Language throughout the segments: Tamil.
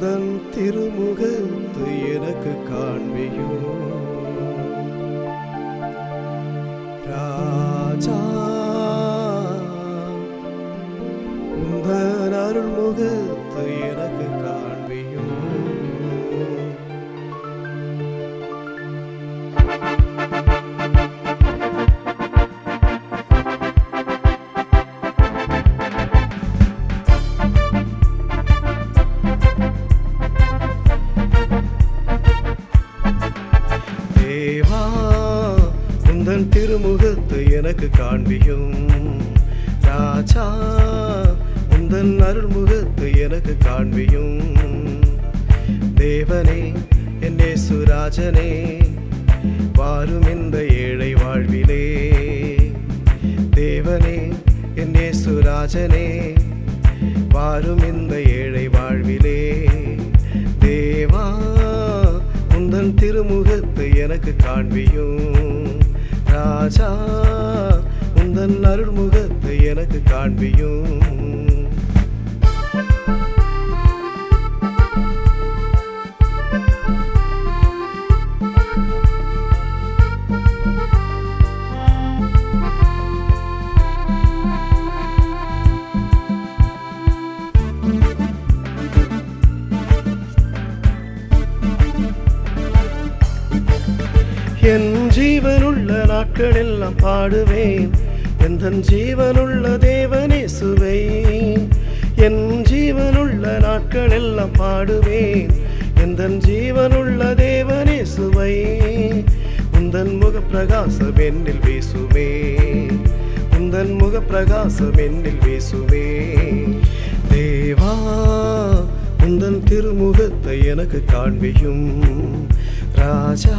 தன் திருமுகத்து எனக்கு காண்பியோ. ராஜா உந்தன் அருள்முகத்து உந்தன் திருமுகத்தை எனக்கு காண்பியும். ராஜா உந்தன் அருள்முகத்தை எனக்கு காண்பியும். தேவனே என்னே சுராஜனே வாரும் இந்த ஏழை வாழ்விலே. தேவனே என்னே சுராஜனே வாரும் இந்த ஏழை வாழ்விலே. தேவா உந்தன் திருமுகத்தை எனக்கு காண்பியும். ராஜா உந்தன் அருள்முகத்தை எனக்கு காண்பியும். என் ஜீவனுள்ள நாட்கள் எல்லாம் பாடுவேன். எந்த ஜீவனுள்ள தேவனே சுவை என் ஜீவனுள்ள நாட்கள் எல்லாம் பாடுவேன். எந்த ஜீவனுள்ள தேவனே சுவை உந்தன் முக பிரகாசம் என்னில் வீசுமே. உந்தன் முக பிரகாசம் என்னில் வீசுமே. தேவா உந்தன் திருமுகத்தை எனக்கு காண்பியும். ராஜா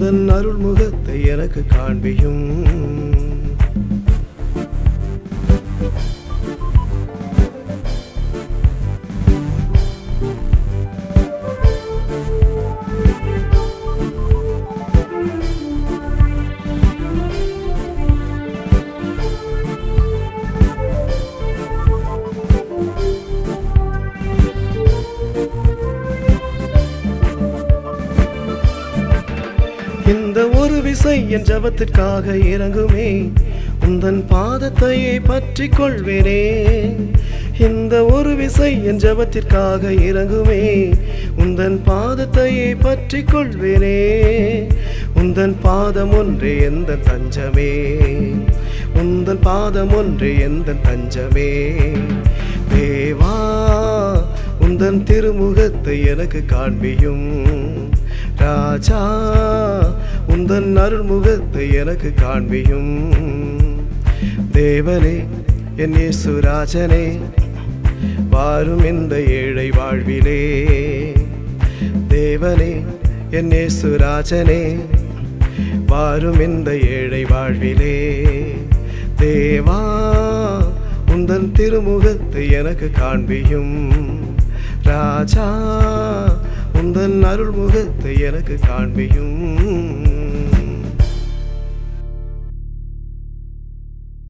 தன் அருள்முகத்தை எனக்கு காண்பியும். இந்த ஒரு விசை என் ஜபத்திற்காக இறங்குமே. உந்தன் பாதத்தையே பற்றி கொள்வேனே. இந்த ஒரு விசை என் ஜபத்திற்காக இறங்குமே. உந்தன் பாதத்தையே பற்றி கொள்வேனே. உந்தன் பாதம் ஒன்று எந்த தஞ்சமே. உந்தன் பாதம் ஒன்று எந்த தஞ்சமே. தேவா உந்தன் திருமுகத்தை எனக்கு காண்பியும். ராஜா உந்தன் அருள்முகத்தை எனக்கு காண்பியும். தேவனே என் இயேசுராஜனே வாரும் இந்த ஏழை வாழ்விலே. தேவனே என் இயேசுராஜனே வாரும் இந்த ஏழை வாழ்விலே. தேவா உந்தன் திருமுகத்தை எனக்கு காண்பியும். ராஜா உந்தன் அருள்முகத்தை எனக்கு காண்பியும்.